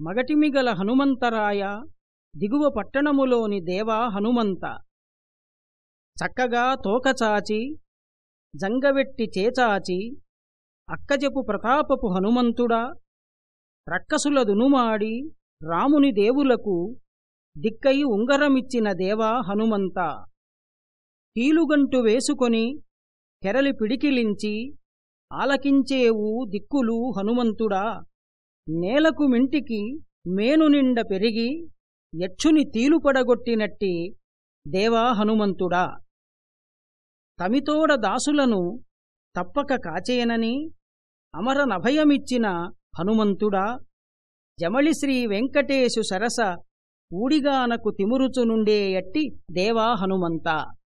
మగటిమిగల హనుమంతరాయ దిగువ పట్టణములోని దేవా హనుమంత. చక్కగా తోకచాచి జంగవెట్టి చేచాచి అక్కజపు ప్రతాపపు హనుమంతుడా రక్కసుల దునుమాడి రాముని దేవులకు దిక్కై ఉంగరమిచ్చిన దేవా హనుమంత. కీలుగంటు వేసుకొని కెరలి పిడికిలించి ఆలకించేవు దిక్కులు హనుమంతుడా. నేలకు మింటికి మేను నిండ పెరిగి యక్షుని తీలుపడగొట్టినట్టి దేవా హనుమంతుడా. తమితోడ దాసులను తప్పక కాచేయనని అమరనభయమిచ్చిన హనుమంతుడా. జమళి శ్రీ వెంకటేశు సరస ఊడిగానకు తిమురుచునుండే ఎట్టి దేవా హనుమంతా.